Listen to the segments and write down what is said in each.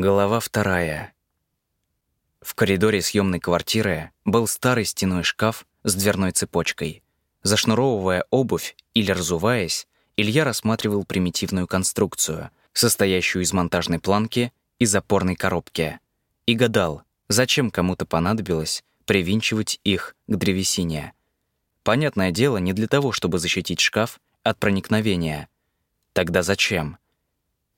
Глава вторая. В коридоре съемной квартиры был старый стеной шкаф с дверной цепочкой. Зашнуровывая обувь или разуваясь, Илья рассматривал примитивную конструкцию, состоящую из монтажной планки и запорной коробки, и гадал, зачем кому-то понадобилось привинчивать их к древесине. Понятное дело, не для того, чтобы защитить шкаф от проникновения. Тогда зачем?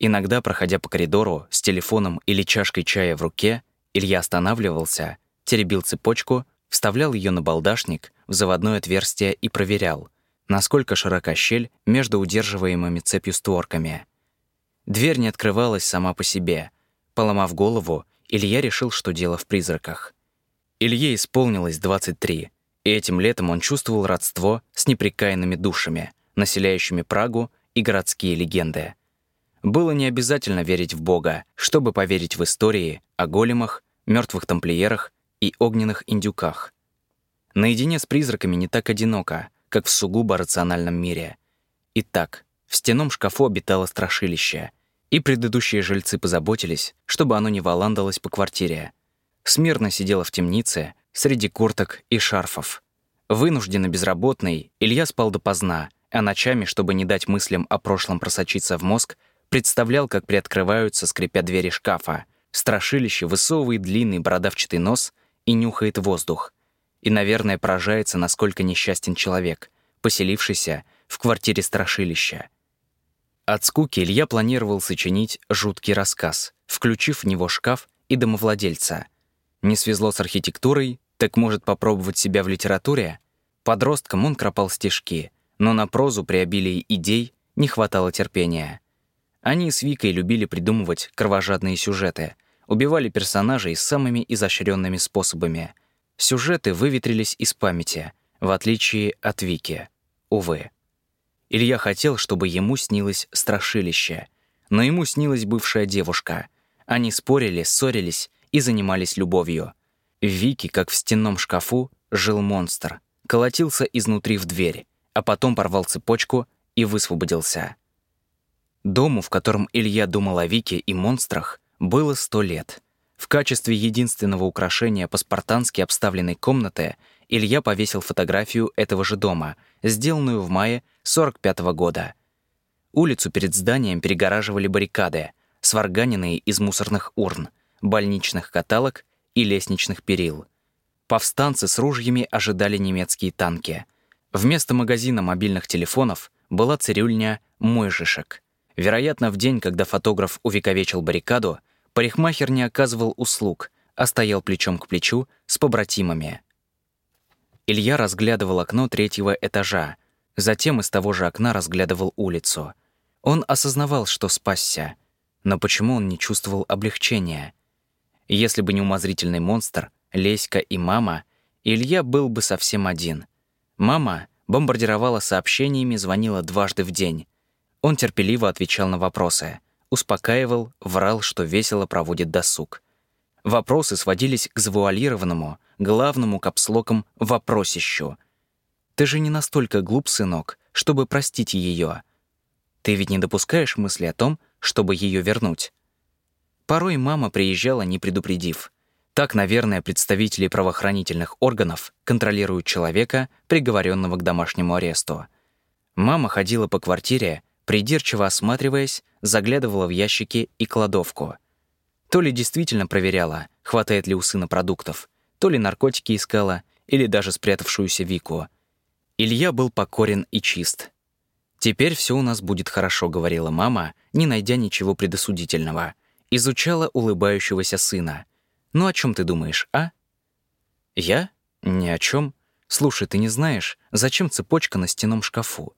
Иногда, проходя по коридору с телефоном или чашкой чая в руке, Илья останавливался, теребил цепочку, вставлял ее на балдашник в заводное отверстие и проверял, насколько широка щель между удерживаемыми цепью створками. Дверь не открывалась сама по себе. Поломав голову, Илья решил, что дело в призраках. Илье исполнилось 23, и этим летом он чувствовал родство с неприкаянными душами, населяющими Прагу и городские легенды — было не обязательно верить в Бога, чтобы поверить в истории о големах, мертвых тамплиерах и огненных индюках. Наедине с призраками не так одиноко, как в сугубо рациональном мире. Итак, в стенном шкафу обитало страшилище, и предыдущие жильцы позаботились, чтобы оно не валандалось по квартире. Смирно сидела в темнице среди курток и шарфов. Вынужденно безработный, Илья спал допоздна, а ночами, чтобы не дать мыслям о прошлом просочиться в мозг, Представлял, как приоткрываются, скрипя двери шкафа. Страшилище высовывает длинный бородавчатый нос и нюхает воздух. И, наверное, поражается, насколько несчастен человек, поселившийся в квартире страшилища. От скуки Илья планировал сочинить жуткий рассказ, включив в него шкаф и домовладельца. Не свезло с архитектурой, так может попробовать себя в литературе? Подростком он кропал стишки, но на прозу при обилии идей не хватало терпения. Они с Викой любили придумывать кровожадные сюжеты, убивали персонажей самыми изощренными способами. Сюжеты выветрились из памяти, в отличие от Вики. Увы. Илья хотел, чтобы ему снилось страшилище, но ему снилась бывшая девушка. Они спорили, ссорились и занимались любовью. В Вике, как в стенном шкафу, жил монстр. Колотился изнутри в дверь, а потом порвал цепочку и высвободился. Дому, в котором Илья думал о Вике и монстрах, было сто лет. В качестве единственного украшения по-спартански обставленной комнаты Илья повесил фотографию этого же дома, сделанную в мае 45 -го года. Улицу перед зданием перегораживали баррикады, сварганенные из мусорных урн, больничных каталог и лестничных перил. Повстанцы с ружьями ожидали немецкие танки. Вместо магазина мобильных телефонов была цирюльня «Мойжишек», Вероятно, в день, когда фотограф увековечил баррикаду, парикмахер не оказывал услуг, а стоял плечом к плечу с побратимами. Илья разглядывал окно третьего этажа, затем из того же окна разглядывал улицу. Он осознавал, что спасся, но почему он не чувствовал облегчения? Если бы не умозрительный монстр, Леська и мама, Илья был бы совсем один. Мама бомбардировала сообщениями, звонила дважды в день, он терпеливо отвечал на вопросы, успокаивал, врал, что весело проводит досуг. Вопросы сводились к завуалированному, главному капслокам «вопросищу». «Ты же не настолько глуп, сынок, чтобы простить ее. Ты ведь не допускаешь мысли о том, чтобы ее вернуть?» Порой мама приезжала, не предупредив. Так, наверное, представители правоохранительных органов контролируют человека, приговоренного к домашнему аресту. Мама ходила по квартире, Придирчиво осматриваясь, заглядывала в ящики и кладовку. То ли действительно проверяла, хватает ли у сына продуктов, то ли наркотики искала, или даже спрятавшуюся Вику. Илья был покорен и чист. «Теперь все у нас будет хорошо», — говорила мама, не найдя ничего предосудительного. Изучала улыбающегося сына. «Ну о чем ты думаешь, а?» «Я? Ни о чем. Слушай, ты не знаешь, зачем цепочка на стенном шкафу?»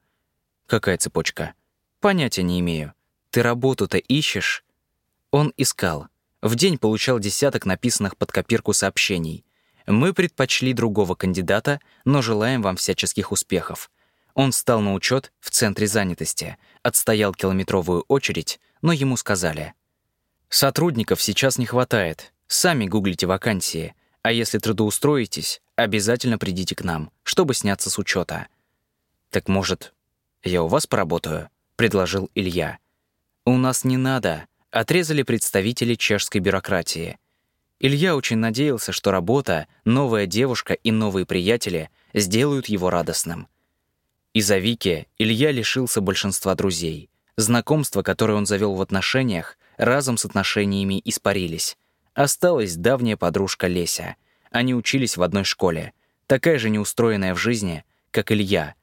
«Какая цепочка?» Понятия не имею. Ты работу-то ищешь? Он искал. В день получал десяток написанных под копирку сообщений. Мы предпочли другого кандидата, но желаем вам всяческих успехов. Он встал на учет в центре занятости, отстоял километровую очередь, но ему сказали. Сотрудников сейчас не хватает. Сами гуглите вакансии. А если трудоустроитесь, обязательно придите к нам, чтобы сняться с учета. Так может, я у вас поработаю? — предложил Илья. «У нас не надо», — отрезали представители чешской бюрократии. Илья очень надеялся, что работа, новая девушка и новые приятели сделают его радостным. Из-за Вики Илья лишился большинства друзей. Знакомства, которые он завел в отношениях, разом с отношениями испарились. Осталась давняя подружка Леся. Они учились в одной школе. Такая же неустроенная в жизни, как Илья.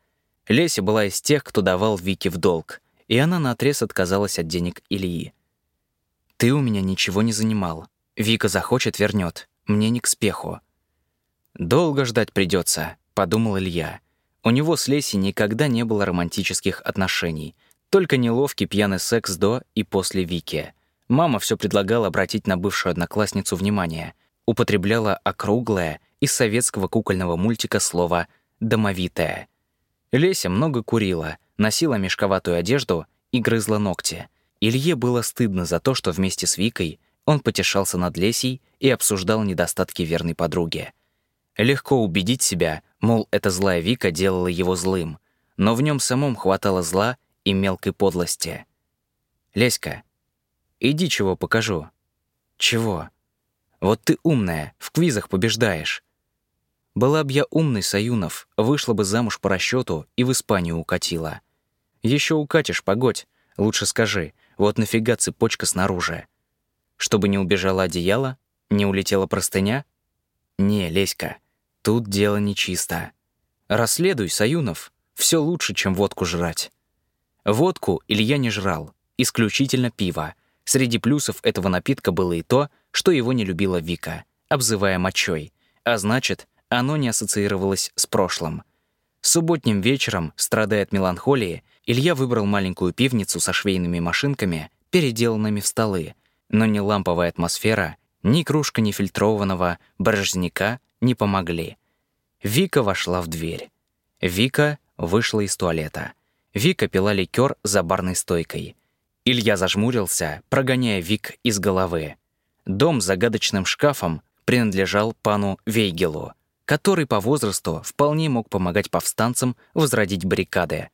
Леся была из тех, кто давал Вике в долг, и она наотрез отказалась от денег Ильи. «Ты у меня ничего не занимал. Вика захочет, вернет. Мне не к спеху». «Долго ждать придется», — подумал Илья. У него с Лесей никогда не было романтических отношений, только неловкий пьяный секс до и после Вики. Мама все предлагала обратить на бывшую одноклассницу внимание, употребляла округлое из советского кукольного мультика слово «домовитое». Леся много курила, носила мешковатую одежду и грызла ногти. Илье было стыдно за то, что вместе с Викой он потешался над Лесей и обсуждал недостатки верной подруги. Легко убедить себя, мол, эта злая Вика делала его злым, но в нем самом хватало зла и мелкой подлости. «Леська, иди чего покажу». «Чего?» «Вот ты умная, в квизах побеждаешь». Была б я умный, Саюнов, вышла бы замуж по расчету и в Испанию укатила. Еще укатишь, погодь. Лучше скажи, вот нафига цепочка снаружи? Чтобы не убежало одеяло? Не улетела простыня? Не, Леська, тут дело нечисто. Расследуй, Саюнов. Все лучше, чем водку жрать. Водку Илья не жрал, исключительно пиво. Среди плюсов этого напитка было и то, что его не любила Вика, обзывая мочой. А значит, оно не ассоциировалось с прошлым. Субботним вечером, страдая от меланхолии, Илья выбрал маленькую пивницу со швейными машинками, переделанными в столы, но ни ламповая атмосфера, ни кружка нефильтрованного боржника не помогли. Вика вошла в дверь. Вика вышла из туалета. Вика пила ликер за барной стойкой. Илья зажмурился, прогоняя Вик из головы. Дом с загадочным шкафом принадлежал пану Вейгелу, который по возрасту вполне мог помогать повстанцам возродить баррикады.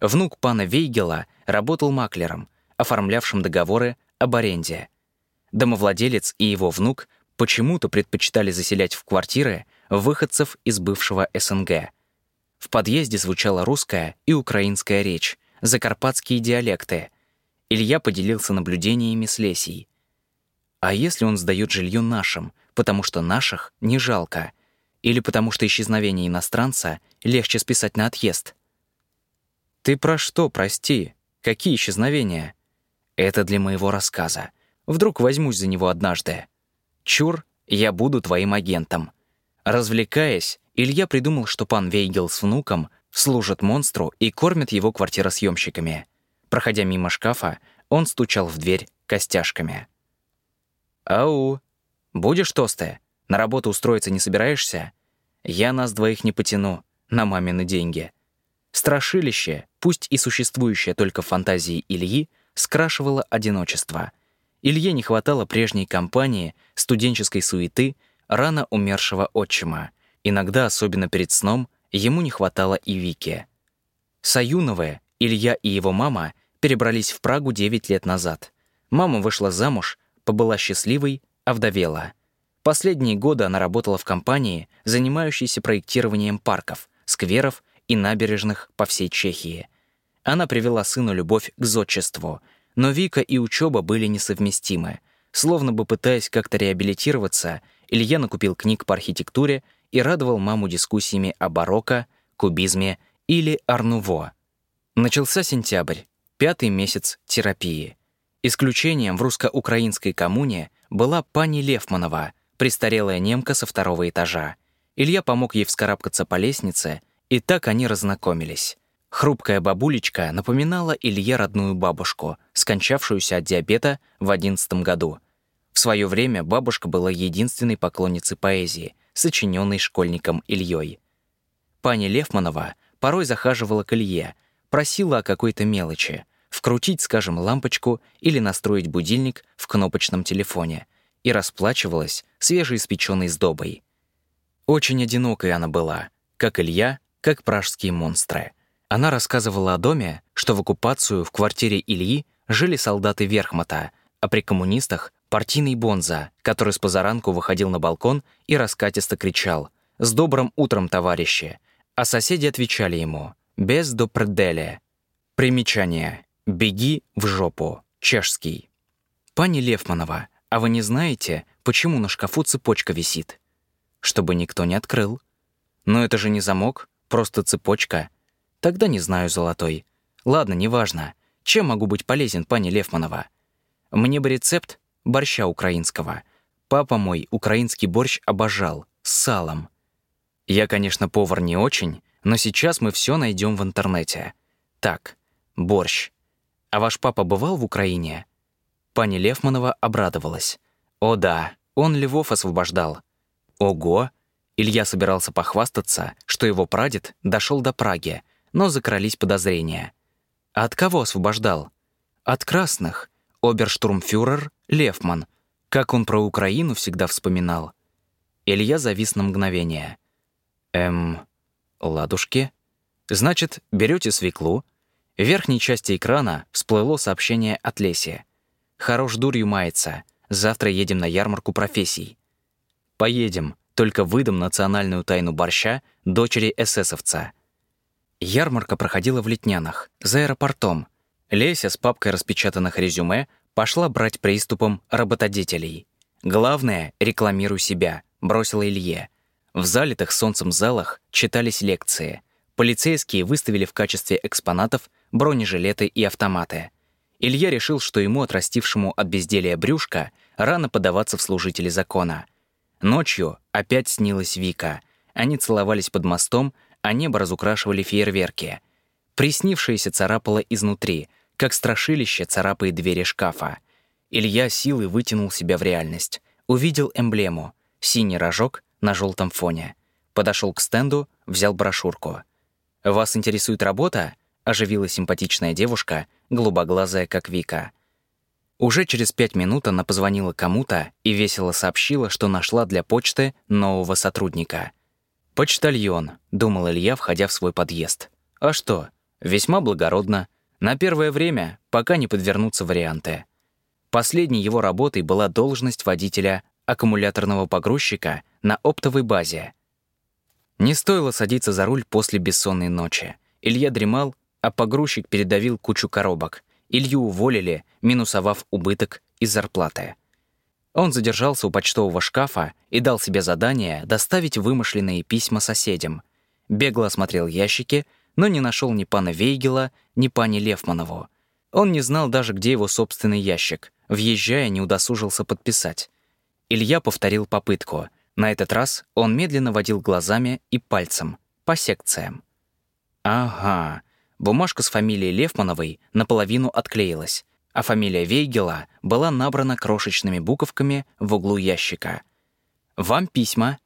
Внук пана Вейгела работал маклером, оформлявшим договоры об аренде — Домовладелец и его внук почему-то предпочитали заселять в квартиры выходцев из бывшего СНГ. В подъезде звучала русская и украинская речь, закарпатские диалекты. Илья поделился наблюдениями с Лесей. А если он сдает жилье нашим, потому что наших не жалко, или потому что исчезновение иностранца легче списать на отъезд? «Ты про что, прости? Какие исчезновения?» «Это для моего рассказа. Вдруг возьмусь за него однажды. Чур, я буду твоим агентом. Развлекаясь, Илья придумал, что пан Вейгел с внуком служат монстру и кормят его квартиросъемщиками. Проходя мимо шкафа, он стучал в дверь костяшками. «Ау, будешь тосты? На работу устроиться не собираешься? Я нас двоих не потяну, на мамины деньги». Страшилище, пусть и существующее только в фантазии Ильи, скрашивало одиночество — Илье не хватало прежней компании, студенческой суеты, рано умершего отчима. Иногда, особенно перед сном, ему не хватало и Вики. Саюновые, Илья и его мама перебрались в Прагу 9 лет назад. Мама вышла замуж, побыла счастливой, овдовела. Последние годы она работала в компании, занимающейся проектированием парков, скверов и набережных по всей Чехии. Она привела сыну любовь к зодчеству — но Вика и учеба были несовместимы. Словно бы пытаясь как-то реабилитироваться, Илья накупил книг по архитектуре и радовал маму дискуссиями о барокко, кубизме или арнуво. Начался сентябрь, пятый месяц терапии. Исключением в русско-украинской коммуне была пани Левманова, престарелая немка со второго этажа. Илья помог ей вскарабкаться по лестнице, и так они разнакомились. Хрупкая бабулечка напоминала Илье родную бабушку, скончавшуюся от диабета в одиннадцатом году. В свое время бабушка была единственной поклонницей поэзии, сочиненной школьником Ильей. Пани Левманова порой захаживала к Илье, просила о какой-то мелочи, вкрутить, скажем, лампочку или настроить будильник в кнопочном телефоне, и расплачивалась свежеиспеченной сдобой. Очень одинокой она была, как Илья, как пражские монстры — она рассказывала о доме, что в оккупацию в квартире Ильи жили солдаты Верхмата, а при коммунистах — партийный бонза, который с позаранку выходил на балкон и раскатисто кричал «С добрым утром, товарищи!», а соседи отвечали ему «Без до пределя». Примечание. «Беги в жопу». Чешский. «Пани Левманова, а вы не знаете, почему на шкафу цепочка висит?» «Чтобы никто не открыл». «Но это же не замок, просто цепочка». «Тогда не знаю, золотой». «Ладно, неважно. Чем могу быть полезен, пани Левманова?» «Мне бы рецепт борща украинского. Папа мой украинский борщ обожал, с салом. Я, конечно, повар не очень, но сейчас мы все найдем в интернете. Так, борщ. А ваш папа бывал в Украине?» Пани Левманова обрадовалась. «О да, он Львов освобождал». «Ого!» Илья собирался похвастаться, что его прадед дошел до Праги, но закрались подозрения. А от кого освобождал? От красных. Оберштурмфюрер Левман. Как он про Украину всегда вспоминал. Илья завис на мгновение. «Эм, ладушки? Значит, берете свеклу, в верхней части экрана всплыло сообщение от Леси. «Хорош дурью мается. Завтра едем на ярмарку профессий». «Поедем, только выдам национальную тайну борща дочери эсэсовца». Ярмарка проходила в Летнянах, за аэропортом. Леся с папкой распечатанных резюме пошла брать приступом работодателей. «Главное, рекламируй себя», — бросила Илье. В залитых солнцем залах читались лекции. Полицейские выставили в качестве экспонатов бронежилеты и автоматы. Илья решил, что ему, отрастившему от безделия брюшка, рано подаваться в служители закона. Ночью опять снилась Вика. Они целовались под мостом, а небо разукрашивали фейерверки. Приснившееся царапало изнутри, как страшилище царапает двери шкафа. Илья силой вытянул себя в реальность. Увидел эмблему — синий рожок на желтом фоне. Подошел к стенду, взял брошюрку. «Вас интересует работа?» Оживилась симпатичная девушка, голубоглазая, как Вика. Уже через пять минут она позвонила кому-то и весело сообщила, что нашла для почты нового сотрудника. «Почтальон», — думал Илья, входя в свой подъезд. «А что? Весьма благородно. На первое время, пока не подвернутся варианты». Последней его работой была должность водителя аккумуляторного погрузчика на оптовой базе. Не стоило садиться за руль после бессонной ночи. Илья дремал а погрузчик передавил кучу коробок. Илью уволили, минусовав убыток из зарплаты. Он задержался у почтового шкафа и дал себе задание доставить вымышленные письма соседям. Бегло осмотрел ящики, но не нашел ни пана Вейгела, ни пани Левманову. Он не знал даже, где его собственный ящик. Въезжая, не удосужился подписать. Илья повторил попытку. На этот раз он медленно водил глазами и пальцем, по секциям. «Ага, Бумажка с фамилией Левмановой наполовину отклеилась, а фамилия Вейгела была набрана крошечными буковками в углу ящика. «Вам письма».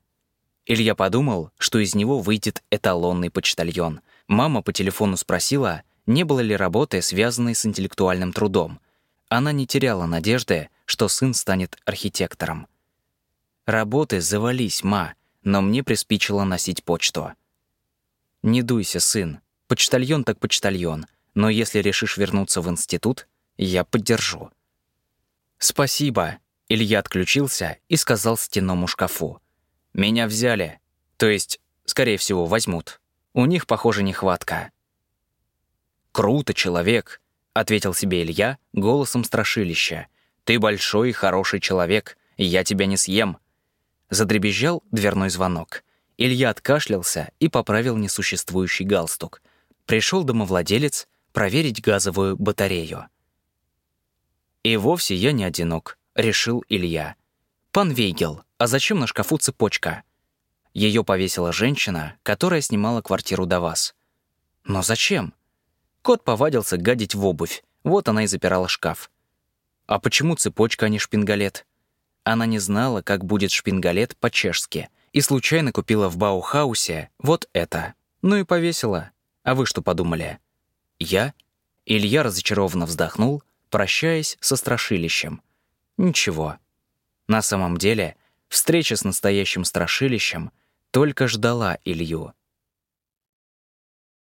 Илья подумал, что из него выйдет эталонный почтальон. Мама по телефону спросила, не было ли работы, связанной с интеллектуальным трудом. Она не теряла надежды, что сын станет архитектором. «Работы завались, ма, но мне приспичило носить почту». «Не дуйся, сын, Почтальон так почтальон, но если решишь вернуться в институт, я поддержу». «Спасибо», — Илья отключился и сказал стенному шкафу. «Меня взяли. То есть, скорее всего, возьмут. У них, похоже, нехватка». «Круто, человек», — ответил себе Илья голосом страшилища. «Ты большой и хороший человек, я тебя не съем». Задребезжал дверной звонок. Илья откашлялся и поправил несуществующий галстук — пришел домовладелец проверить газовую батарею. «И вовсе я не одинок», — решил Илья. «Пан Вейгел, а зачем на шкафу цепочка?» Ее повесила женщина, которая снимала квартиру до вас. «Но зачем?» Кот повадился гадить в обувь, вот она и запирала шкаф. «А почему цепочка, а не шпингалет?» Она не знала, как будет шпингалет по-чешски, и случайно купила в Баухаусе вот это. Ну и повесила. А вы что подумали? Я? Илья разочарованно вздохнул, прощаясь со страшилищем. Ничего. На самом деле, встреча с настоящим страшилищем только ждала Илью.